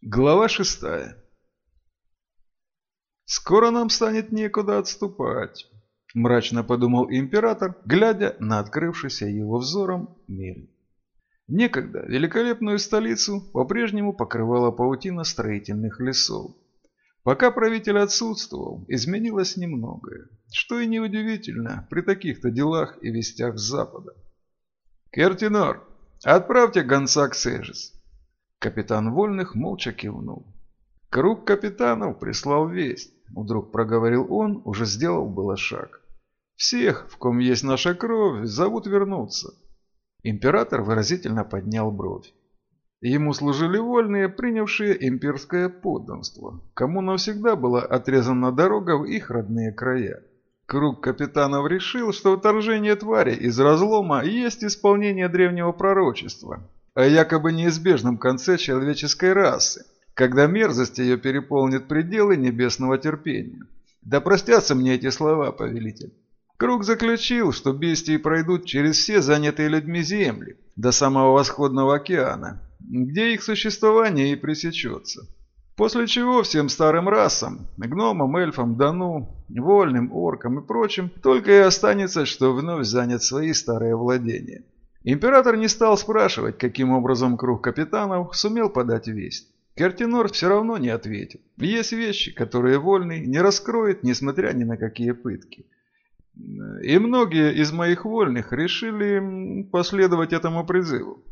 Глава шестая. «Скоро нам станет некуда отступать», – мрачно подумал император, глядя на открывшийся его взором мель. Некогда великолепную столицу по-прежнему покрывала паутина строительных лесов. Пока правитель отсутствовал, изменилось немногое, что и неудивительно при таких-то делах и вестях с запада. «Кертинор, отправьте гонца к Сежис», Капитан Вольных молча кивнул. «Круг капитанов прислал весть», — вдруг проговорил он, уже сделал было шаг. «Всех, в ком есть наша кровь, зовут вернуться». Император выразительно поднял бровь. Ему служили вольные, принявшие имперское подданство, кому навсегда была отрезана дорога в их родные края. Круг капитанов решил, что вторжение твари из разлома есть исполнение древнего пророчества, о якобы неизбежном конце человеческой расы, когда мерзость ее переполнит пределы небесного терпения. Да простятся мне эти слова, повелитель. Круг заключил, что бестии пройдут через все занятые людьми земли, до самого восходного океана, где их существование и пресечется. После чего всем старым расам, гномам, эльфам, дану, вольным, оркам и прочим, только и останется, что вновь занять свои старые владения. Император не стал спрашивать, каким образом круг капитанов сумел подать весть. Кертинор все равно не ответил. Есть вещи, которые Вольный не раскроет, несмотря ни на какие пытки. И многие из моих вольных решили последовать этому призыву.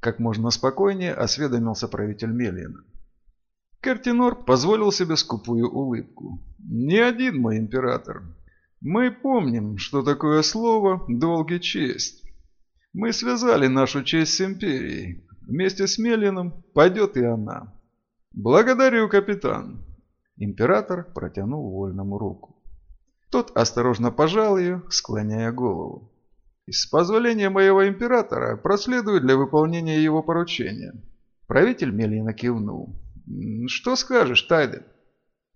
Как можно спокойнее осведомился правитель Мелина. Кертинор позволил себе скупую улыбку. «Не один мой император. Мы помним, что такое слово «долг и честь». Мы связали нашу честь с империей. Вместе с Мелином пойдет и она. Благодарю, капитан. Император протянул вольному руку. Тот осторожно пожал ее, склоняя голову. С позволения моего императора проследую для выполнения его поручения. Правитель Мелина кивнул. «Что скажешь, Тайден?»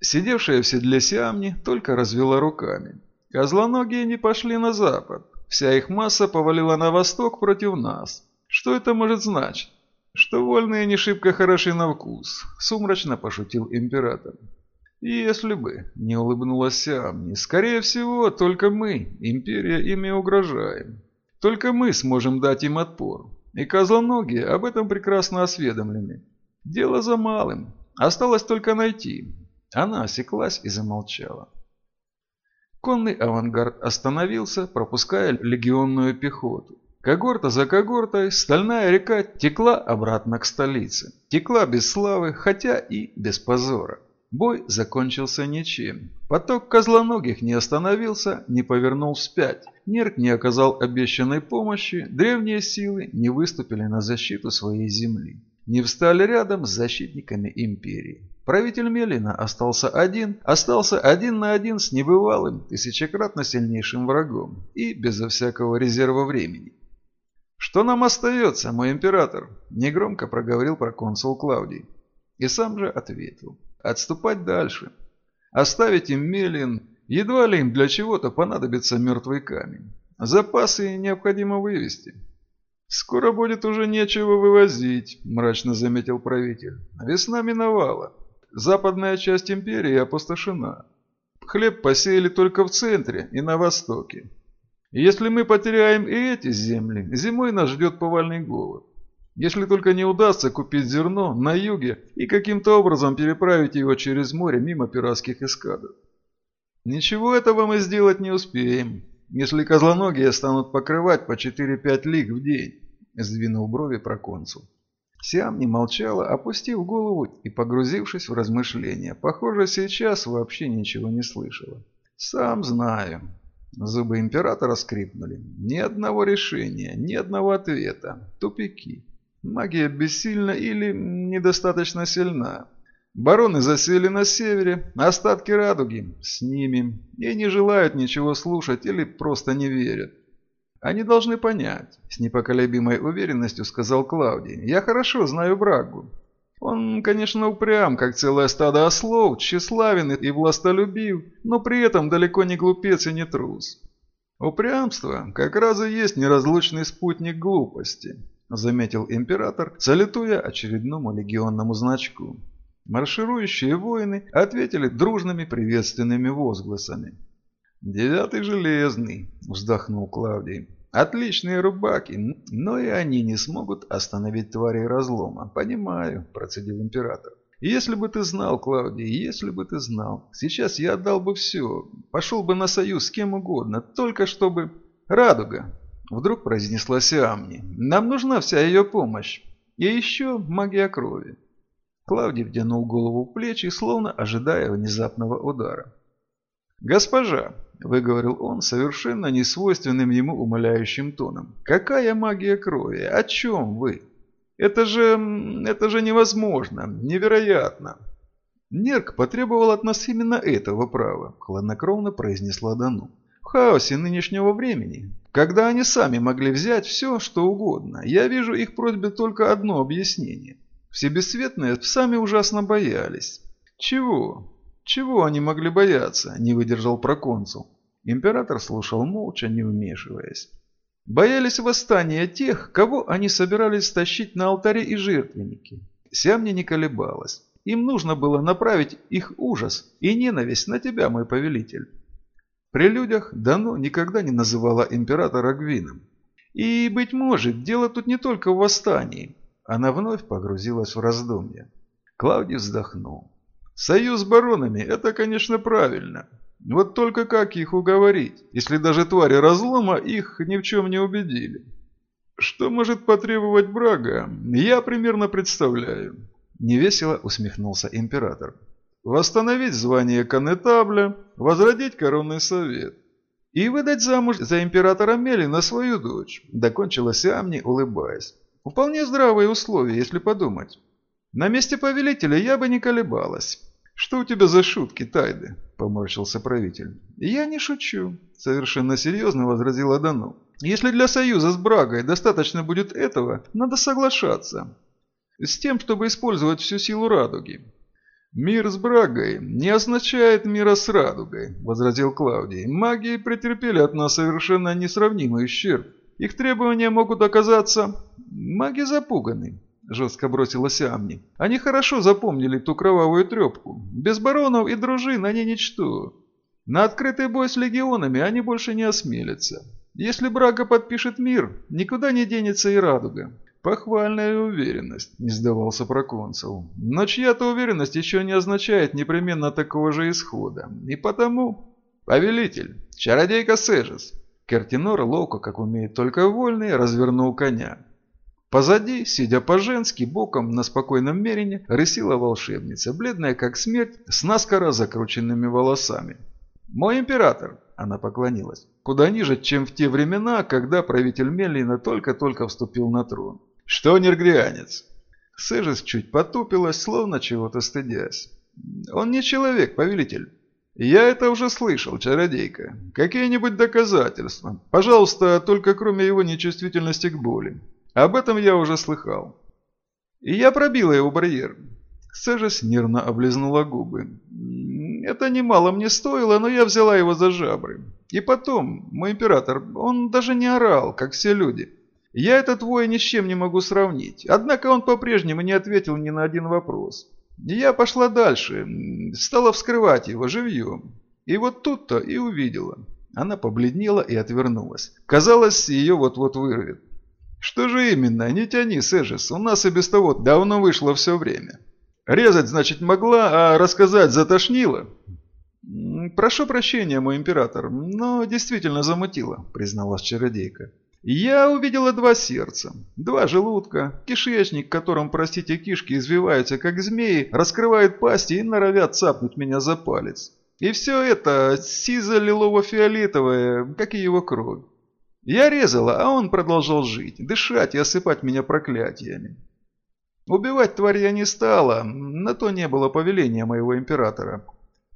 Сидевшая в седле Сиамни только развела руками. Козлоногие не пошли на запад. Вся их масса повалила на восток против нас. Что это может значить? Что вольные не шибко хороши на вкус, сумрачно пошутил император. Если бы, не улыбнулась Сиамни, скорее всего, только мы, империя, ими угрожаем. Только мы сможем дать им отпор. И козлоногие об этом прекрасно осведомлены. Дело за малым. Осталось только найти. Она осеклась и замолчала. Конный авангард остановился, пропуская легионную пехоту. Когорта за когортой стальная река текла обратно к столице. Текла без славы, хотя и без позора. Бой закончился ничем. Поток козлоногих не остановился, не повернул вспять. Нерк не оказал обещанной помощи, древние силы не выступили на защиту своей земли. Не встали рядом с защитниками империи. Правитель Мелина остался один, остался один на один с небывалым, тысячекратно сильнейшим врагом и безо всякого резерва времени. «Что нам остается, мой император?» – негромко проговорил проконсул Клавдий. И сам же ответил. «Отступать дальше. Оставить им Мелин, едва ли им для чего-то понадобится мертвый камень. Запасы необходимо вывести». «Скоро будет уже нечего вывозить», – мрачно заметил правитель. «Весна миновала. Западная часть империи опустошена. Хлеб посеяли только в центре и на востоке. если мы потеряем и эти земли, зимой нас ждет повальный голод. Если только не удастся купить зерно на юге и каким-то образом переправить его через море мимо пиратских эскадр. Ничего этого мы сделать не успеем, если козлоногие станут покрывать по 4-5 лиг в день, сдвинул брови проконсул. Сиам не молчала, опустив голову и погрузившись в размышления. Похоже, сейчас вообще ничего не слышала. «Сам знаю». Зубы императора скрипнули. Ни одного решения, ни одного ответа. Тупики. Магия бессильна или недостаточно сильна. Бароны засели на севере, остатки радуги с ними, и не желают ничего слушать или просто не верят. Они должны понять, с непоколебимой уверенностью сказал Клавдий. Я хорошо знаю Брагу. Он, конечно, упрям, как целое стадо ослов, тщеславен и властолюбив, но при этом далеко не глупец и не трус. Упрямство как раз и есть неразлучный спутник глупости, заметил император, салютуя очередному легионному значку. Марширующие воины ответили дружными приветственными возгласами. «Девятый железный», – вздохнул Клавдий. «Отличные рубаки, но и они не смогут остановить твари разлома. Понимаю», – процедил император. «Если бы ты знал, Клавдий, если бы ты знал, сейчас я отдал бы все, пошел бы на союз с кем угодно, только чтобы...» «Радуга», – вдруг произнесла Сиамни, – «нам нужна вся ее помощь. И еще магия крови». Клавдий втянул голову в плечи, словно ожидая внезапного удара. «Госпожа», — выговорил он совершенно несвойственным ему умоляющим тоном, — «какая магия крови? О чем вы? Это же... это же невозможно, невероятно!» «Нерк потребовал от нас именно этого права», — хладнокровно произнесла Дану. «В хаосе нынешнего времени, когда они сами могли взять все, что угодно, я вижу их просьбе только одно объяснение. Все бесцветные сами ужасно боялись. Чего? Чего они могли бояться, не выдержал проконсул. Император слушал молча, не вмешиваясь. Боялись восстания тех, кого они собирались стащить на алтаре и жертвенники. Сямня не колебалась. Им нужно было направить их ужас и ненависть на тебя, мой повелитель. При людях Дано никогда не называла императора Гвином. И, быть может, дело тут не только в восстании. Она вновь погрузилась в раздумья. Клавдий вздохнул. Союз с баронами – это, конечно, правильно. Вот только как их уговорить, если даже твари разлома их ни в чем не убедили? Что может потребовать Брага, я примерно представляю. Невесело усмехнулся император. Восстановить звание конетабля, возродить коронный совет. И выдать замуж за императора Мелина свою дочь, докончила Сиамни, улыбаясь. Вполне здравые условия, если подумать. На месте повелителя я бы не колебалась. Что у тебя за шутки, Тайды? Поморщился правитель. Я не шучу, совершенно серьезно возразила Дану. Если для союза с Брагой достаточно будет этого, надо соглашаться. С тем, чтобы использовать всю силу радуги. «Мир с Брагой не означает мира с радугой», – возразил Клавдий. «Маги претерпели от нас совершенно несравнимый ущерб. Их требования могут оказаться... Маги запуганы. – жестко бросилась Амни. «Они хорошо запомнили ту кровавую трепку. Без баронов и дружин они ничто. На открытый бой с легионами они больше не осмелятся. Если Брага подпишет мир, никуда не денется и радуга». «Похвальная уверенность», – не сдавался проконсул. «Но чья-то уверенность еще не означает непременно такого же исхода. И потому...» «Повелитель, чародейка Сежес!» Кертинор, ловко, как умеет только вольный, развернул коня. Позади, сидя по-женски, боком на спокойном мерине, рысила волшебница, бледная как смерть, с наскоро закрученными волосами. «Мой император!» – она поклонилась. Куда ниже, чем в те времена, когда правитель Меллина только-только вступил на трон. «Что, нергрианец?» Сежис чуть потупилась, словно чего-то стыдясь. «Он не человек, повелитель». «Я это уже слышал, чародейка. Какие-нибудь доказательства? Пожалуйста, только кроме его нечувствительности к боли. Об этом я уже слыхал. И я пробила его барьер. Сэжес нервно облизнула губы. Это немало мне стоило, но я взяла его за жабры. И потом, мой император, он даже не орал, как все люди. Я этот вой ни с чем не могу сравнить. Однако он по-прежнему не ответил ни на один вопрос. Я пошла дальше, стала вскрывать его живьем. И вот тут-то и увидела. Она побледнела и отвернулась. Казалось, ее вот-вот вырвет. «Что же именно? Не тяни, Сэжис, у нас и без того давно вышло все время. Резать, значит, могла, а рассказать затошнило?» «Прошу прощения, мой император, но действительно замутило», – призналась чародейка. «Я увидела два сердца, два желудка, кишечник, которым, простите, кишки извиваются, как змеи, раскрывают пасти и норовят цапнуть меня за палец. И все это сизо-лилово-фиолетовое, как и его кровь. Я резала, а он продолжал жить, дышать и осыпать меня проклятиями. Убивать тварь я не стала, на то не было повеления моего императора.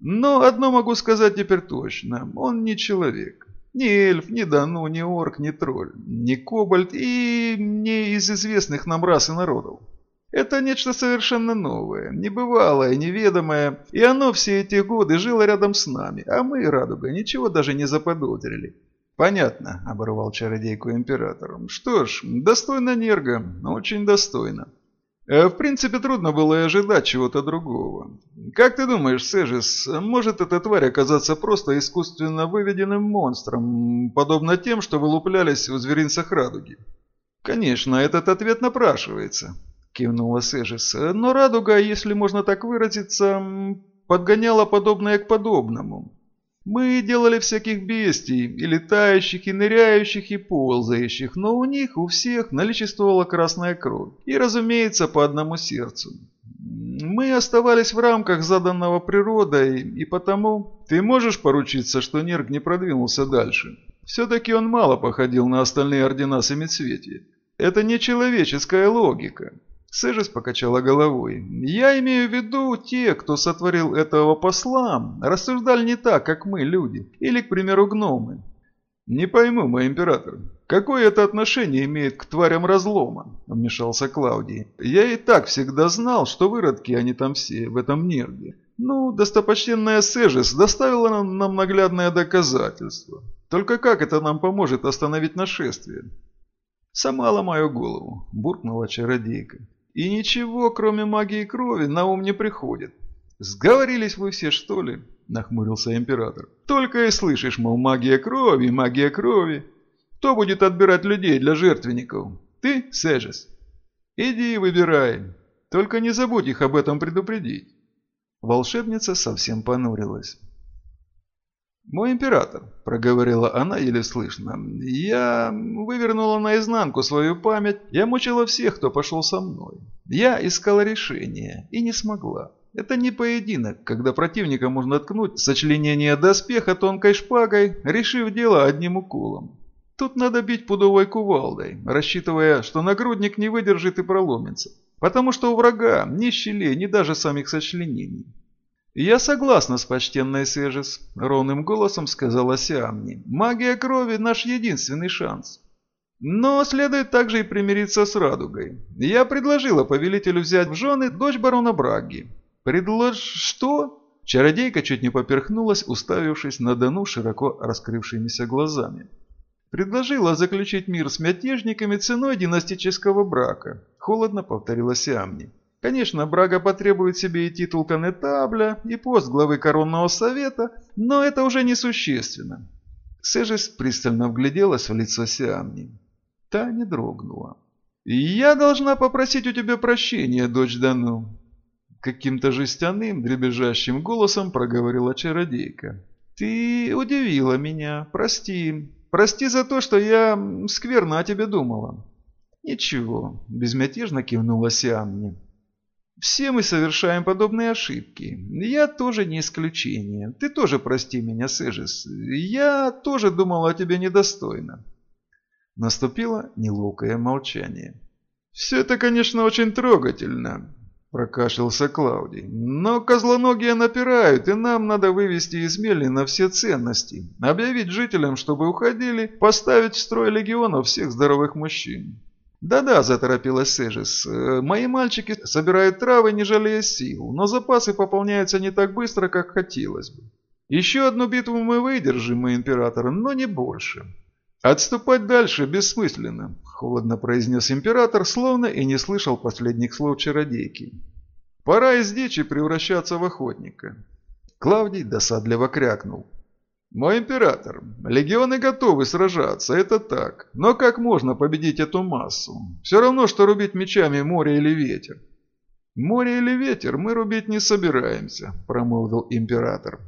Но одно могу сказать теперь точно, он не человек. Ни эльф, ни дану, ни орк, ни тролль, ни кобальт и не из известных нам рас и народов. Это нечто совершенно новое, небывалое, неведомое, и оно все эти годы жило рядом с нами, а мы, Радуга, ничего даже не заподозрили. «Понятно», – оборвал чародейку император. «Что ж, достойно Нерга, очень достойно. Э, в принципе, трудно было и ожидать чего-то другого. Как ты думаешь, Сежис, может эта тварь оказаться просто искусственно выведенным монстром, подобно тем, что вылуплялись в зверинцах радуги? Конечно, этот ответ напрашивается, кивнула Сежис. Но радуга, если можно так выразиться, подгоняла подобное к подобному. Мы делали всяких бестий, и летающих, и ныряющих, и ползающих, но у них, у всех, наличествовала красная кровь. И, разумеется, по одному сердцу. Мы оставались в рамках заданного природой, и потому ты можешь поручиться, что Нерк не продвинулся дальше. Все-таки он мало походил на остальные ордена Семицветия. Это не человеческая логика. Сэжис покачала головой. «Я имею в виду, те, кто сотворил этого посла, рассуждали не так, как мы, люди, или, к примеру, гномы. Не пойму, мой император, какое это отношение имеет к тварям разлома?» – вмешался Клаудий. «Я и так всегда знал, что выродки они там все, в этом нерде. Ну, достопочтенная Сэжис доставила нам, нам наглядное доказательство. Только как это нам поможет остановить нашествие?» «Сама ломаю голову», – буркнула чародейка. И ничего, кроме магии крови, на ум не приходит. «Сговорились вы все, что ли?» – нахмурился император. «Только и слышишь, мол, магия крови, магия крови. Кто будет отбирать людей для жертвенников? Ты, Сежес? Иди выбирай. Только не забудь их об этом предупредить». Волшебница совсем понурилась. «Мой император», – проговорила она еле слышно, – «я вывернула наизнанку свою память, я мучила всех, кто пошел со мной. Я искала решение и не смогла. Это не поединок, когда противника можно ткнуть сочленение доспеха тонкой шпагой, решив дело одним уколом. Тут надо бить пудовой кувалдой, рассчитывая, что нагрудник не выдержит и проломится. Потому что у врага ни щелей, ни даже самих сочленений. «Я согласна с почтенной Сежес», — ровным голосом сказала Сиамни. «Магия крови — наш единственный шанс. Но следует также и примириться с Радугой. Я предложила повелителю взять в жены дочь барона Браги». «Предлож... что?» Чародейка чуть не поперхнулась, уставившись на Дану широко раскрывшимися глазами. «Предложила заключить мир с мятежниками ценой династического брака», — холодно повторила Сиамни. Конечно, Брага потребует себе и титул конетабля, и пост главы коронного совета, но это уже несущественно. Сежес пристально вгляделась в лицо Сиамни. Та не дрогнула. «Я должна попросить у тебя прощения, дочь Дану», — каким-то жестяным, дребезжащим голосом проговорила чародейка. «Ты удивила меня. Прости. Прости за то, что я скверно о тебе думала». «Ничего», — безмятежно кивнула Сиамни. Все мы совершаем подобные ошибки. Я тоже не исключение. Ты тоже прости меня, Сэжис. Я тоже думал о тебе недостойно. Наступило неловкое молчание. «Все это, конечно, очень трогательно», – прокашлялся Клаудий. «Но козлоногие напирают, и нам надо вывести из Мельнина все ценности, объявить жителям, чтобы уходили, поставить в строй легионов всех здоровых мужчин. «Да-да», – заторопилась Сежис, – «мои мальчики собирают травы, не жалея сил, но запасы пополняются не так быстро, как хотелось бы. Еще одну битву мы выдержим, мой император, но не больше». «Отступать дальше бессмысленно», – холодно произнес император, словно и не слышал последних слов чародейки. «Пора из дичи превращаться в охотника». Клавдий досадливо крякнул. «Мой император, легионы готовы сражаться, это так. Но как можно победить эту массу? Все равно, что рубить мечами море или ветер». «Море или ветер мы рубить не собираемся», – промолвил император.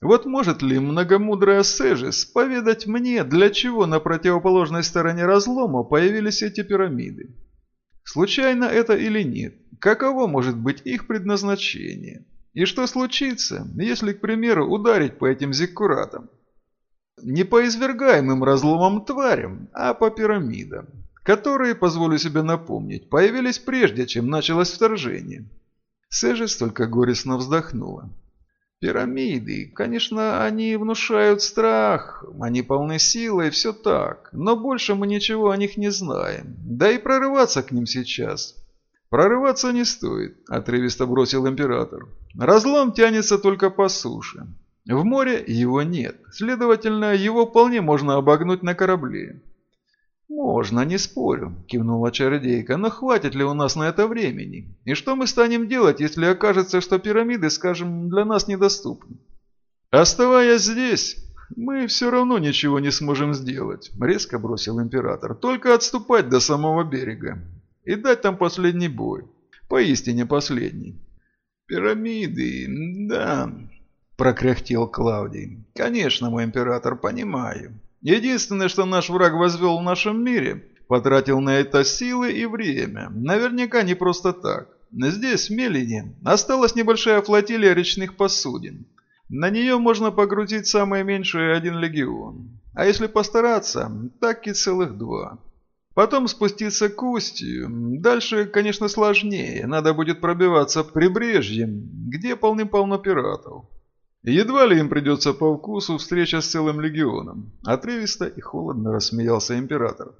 «Вот может ли многомудрая Сежис поведать мне, для чего на противоположной стороне разлома появились эти пирамиды? Случайно это или нет? Каково может быть их предназначение?» И что случится, если, к примеру, ударить по этим зиккуратам? Не по извергаемым разломам тварям, а по пирамидам, которые, позволю себе напомнить, появились прежде, чем началось вторжение. Сежис только горестно вздохнула. Пирамиды, конечно, они внушают страх, они полны силы и все так, но больше мы ничего о них не знаем, да и прорываться к ним сейчас «Прорываться не стоит», – отрывисто бросил император. «Разлом тянется только по суше. В море его нет, следовательно, его вполне можно обогнуть на корабле». «Можно, не спорю», – кивнула чародейка, – «но хватит ли у нас на это времени? И что мы станем делать, если окажется, что пирамиды, скажем, для нас недоступны?» «Оставаясь здесь, мы все равно ничего не сможем сделать», – резко бросил император. «Только отступать до самого берега и дать там последний бой. Поистине последний». «Пирамиды, да», – прокряхтел Клавдий. «Конечно, мой император, понимаю. Единственное, что наш враг возвел в нашем мире, потратил на это силы и время. Наверняка не просто так. Здесь, в Мелине, осталась небольшая флотилия речных посудин. На нее можно погрузить самое меньшее один легион. А если постараться, так и целых два. Потом спуститься к устью. Дальше, конечно, сложнее. Надо будет пробиваться прибрежьем, где полным-полно пиратов. Едва ли им придется по вкусу встреча с целым легионом. Отрывисто и холодно рассмеялся император.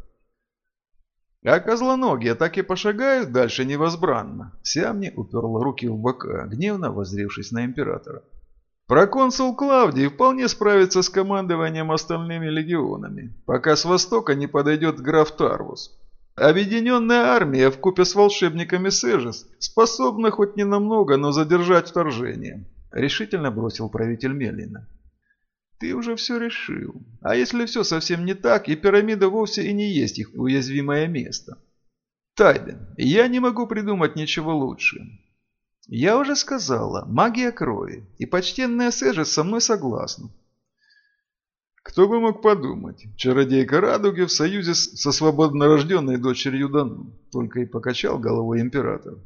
А козлоногие так и пошагают дальше невозбранно. Сиамни уперла руки в бока, гневно воззрившись на императора. Проконсул Клавдий вполне справится с командованием остальными легионами, пока с востока не подойдет граф Тарвус. Объединенная армия вкупе с волшебниками Сежис способна хоть ненамного, но задержать вторжение. — решительно бросил правитель Мелина. «Ты уже все решил. А если все совсем не так, и пирамида вовсе и не есть их уязвимое место?» «Тайден, я не могу придумать ничего лучше. Я уже сказала, магия крови, и почтенная Сежес со мной согласна. Кто бы мог подумать, чародейка Радуги в союзе со свободно рожденной дочерью Дану, только и покачал головой император.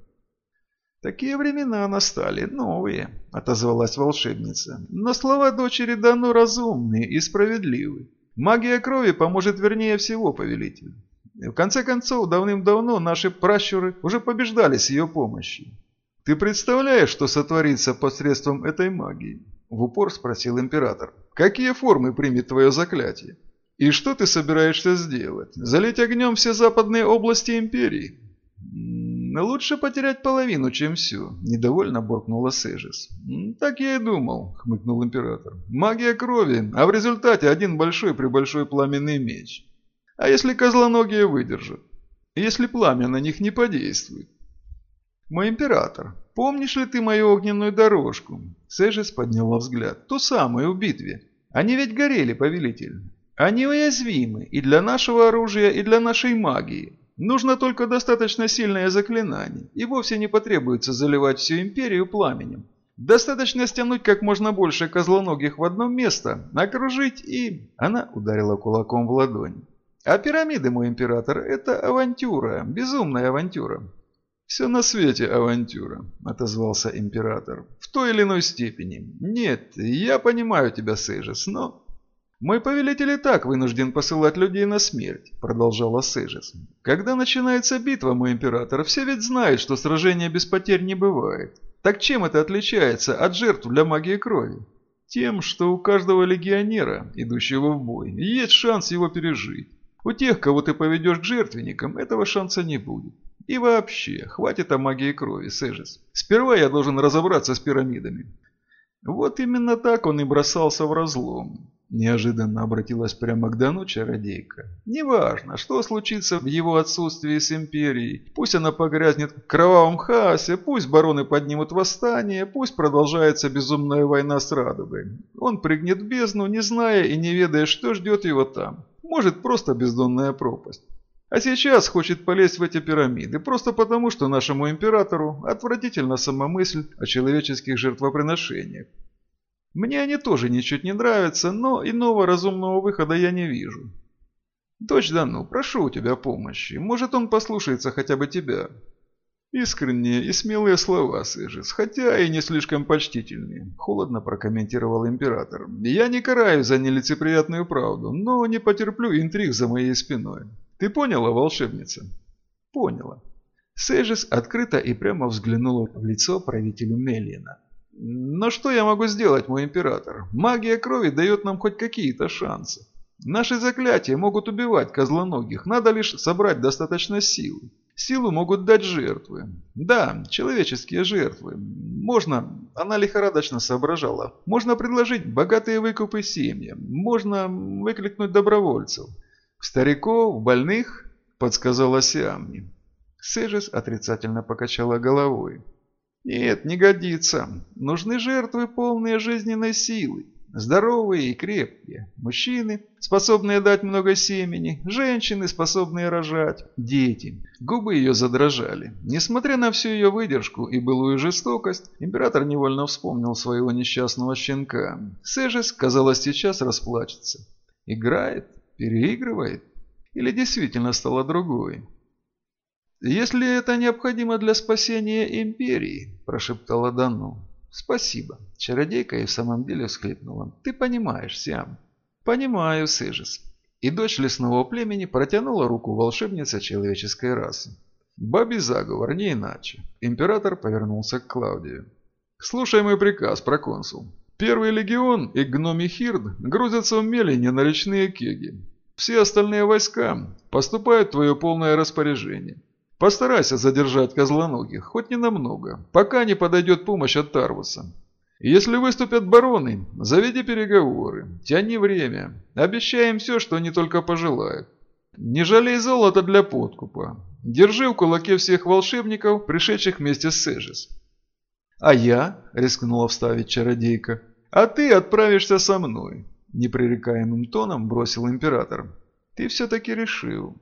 «Такие времена настали, новые», — отозвалась волшебница. «Но слова дочери Дану разумные и справедливы. Магия крови поможет вернее всего повелителю. В конце концов, давным-давно наши пращуры уже побеждали с ее помощью. Ты представляешь, что сотворится посредством этой магии?» В упор спросил император. «Какие формы примет твое заклятие? И что ты собираешься сделать? Залить огнем все западные области империи?» «Лучше потерять половину, чем всю», – недовольно буркнула Сежис. «Так я и думал», – хмыкнул император. «Магия крови, а в результате один большой при большой пламенный меч. А если козлоногие выдержат? Если пламя на них не подействует?» «Мой император, помнишь ли ты мою огненную дорожку?» Сежис подняла взгляд. «Ту самую в битве. Они ведь горели, повелитель. Они уязвимы и для нашего оружия, и для нашей магии. Нужно только достаточно сильное заклинание, и вовсе не потребуется заливать всю империю пламенем. Достаточно стянуть как можно больше козлоногих в одно место, окружить и... Она ударила кулаком в ладонь. А пирамиды, мой император, это авантюра, безумная авантюра. «Все на свете авантюра», — отозвался император. «В той или иной степени. Нет, я понимаю тебя, Сейжес, но «Мой повелитель и так вынужден посылать людей на смерть», – продолжала Сежис. «Когда начинается битва, мой император, все ведь знают, что сражения без потерь не бывает. Так чем это отличается от жертв для магии крови? Тем, что у каждого легионера, идущего в бой, есть шанс его пережить. У тех, кого ты поведешь к жертвенникам, этого шанса не будет. И вообще, хватит о магии крови, Сежис. Сперва я должен разобраться с пирамидами». Вот именно так он и бросался в разлом. Неожиданно обратилась прямо к Дану чародейка. «Неважно, что случится в его отсутствии с Империей. Пусть она погрязнет в кровавом хаосе, пусть бароны поднимут восстание, пусть продолжается безумная война с Радугой. Он прыгнет в бездну, не зная и не ведая, что ждет его там. Может, просто бездонная пропасть. А сейчас хочет полезть в эти пирамиды, просто потому, что нашему императору отвратительна сама мысль о человеческих жертвоприношениях. Мне они тоже ничуть не нравятся, но иного разумного выхода я не вижу. Дочь Дану, прошу у тебя помощи. Может, он послушается хотя бы тебя. Искренние и смелые слова, Сыжис, хотя и не слишком почтительные, холодно прокомментировал император. Я не караю за нелицеприятную правду, но не потерплю интриг за моей спиной. Ты поняла, волшебница? Поняла. Сежис открыто и прямо взглянула в лицо правителю Мелина. Но что я могу сделать, мой император? Магия крови дает нам хоть какие-то шансы. Наши заклятия могут убивать козлоногих, надо лишь собрать достаточно силы. Силу могут дать жертвы. Да, человеческие жертвы. Можно, она лихорадочно соображала, можно предложить богатые выкупы семьям, можно выкликнуть добровольцев. «Стариков, больных?» – подсказала Сиамни. Сежис отрицательно покачала головой. «Нет, не годится. Нужны жертвы, полные жизненной силы. Здоровые и крепкие. Мужчины, способные дать много семени. Женщины, способные рожать. Дети. Губы ее задрожали. Несмотря на всю ее выдержку и былую жестокость, император невольно вспомнил своего несчастного щенка. Сежис, казалось, сейчас расплачется. Играет? Переигрывает? Или действительно стала другой? «Если это необходимо для спасения империи», – прошептала Дану. «Спасибо». Чародейка и в самом деле всхлипнула. «Ты понимаешь, Сиам». «Понимаю, Сыжис». И дочь лесного племени протянула руку волшебнице человеческой расы. «Бабий заговор, не иначе». Император повернулся к Клаудию. «Слушай мой приказ, проконсул. Первый легион и гноми Хирд грузятся в Мелине на речные кеги. Все остальные войска поступают в твое полное распоряжение. Постарайся задержать козлоногих, хоть ненамного, пока не подойдет помощь от Тарвуса. Если выступят бароны, заведи переговоры, тяни время, обещаем все, что они только пожелают. Не жалей золота для подкупа. Держи в кулаке всех волшебников, пришедших вместе с Сежис. А я, рискнула вставить чародейка, а ты отправишься со мной, непререкаемым тоном бросил император. Ты все-таки решил.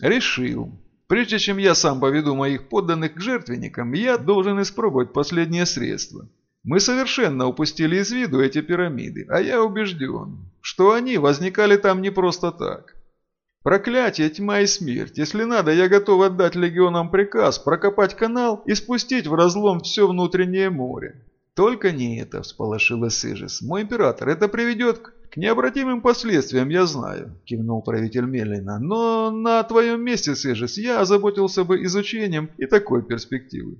Решил. Прежде чем я сам поведу моих подданных к жертвенникам, я должен испробовать последнее средство. Мы совершенно упустили из виду эти пирамиды, а я убежден, что они возникали там не просто так. Проклятие, тьма и смерть. Если надо, я готов отдать легионам приказ прокопать канал и спустить в разлом все внутреннее море. Только не это, всполошила Сыжис. Мой император, это приведет к «К необратимым последствиям я знаю», – кивнул правитель Меллина. «Но на твоем месте, Сежис, я озаботился бы изучением и такой перспективы».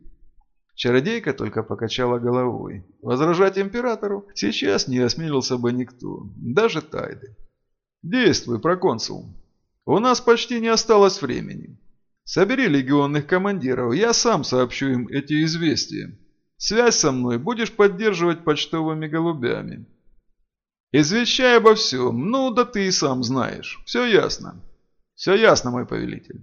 Чародейка только покачала головой. Возражать императору сейчас не осмелился бы никто, даже Тайды. «Действуй, проконсул. У нас почти не осталось времени. Собери легионных командиров, я сам сообщу им эти известия. Связь со мной будешь поддерживать почтовыми голубями. «Извещай обо всем. Ну, да ты и сам знаешь. Все ясно». «Все ясно, мой повелитель».